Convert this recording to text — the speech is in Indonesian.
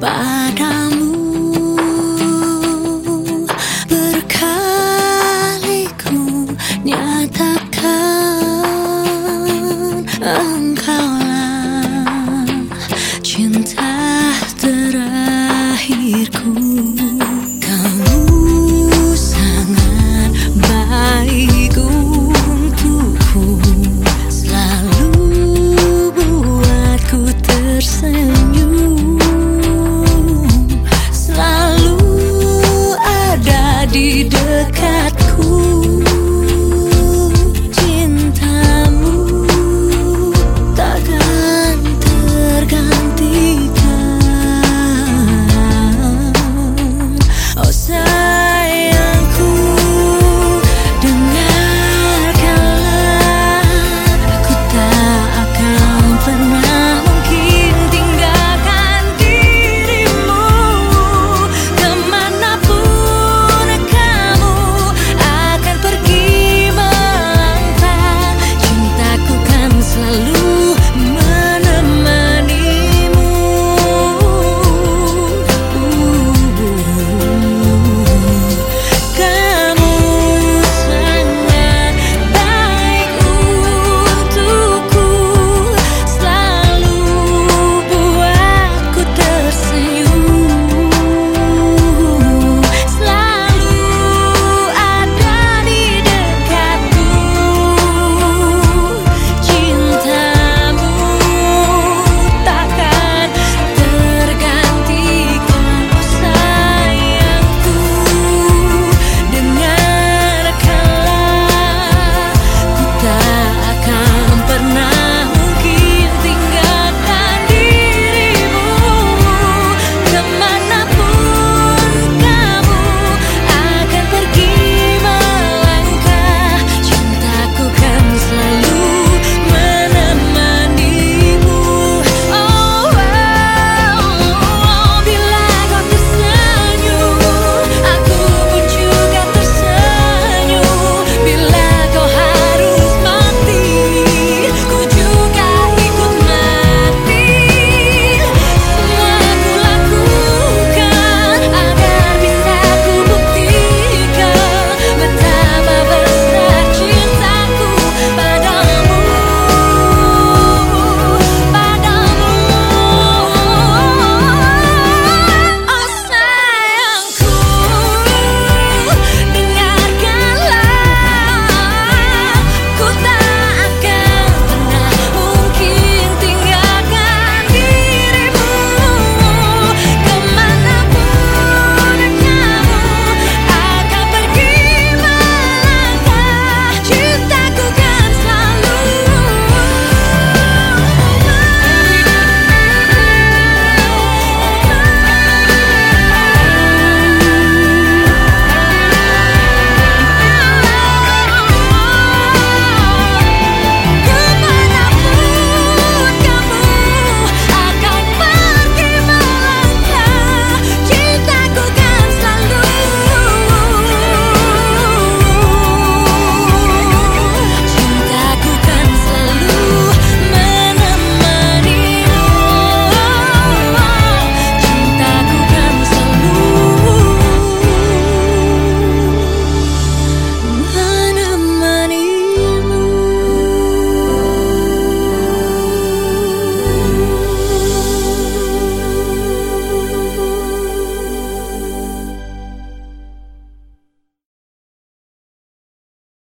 padamu berkali ku nyatakan engkaulah cinta terakhirku.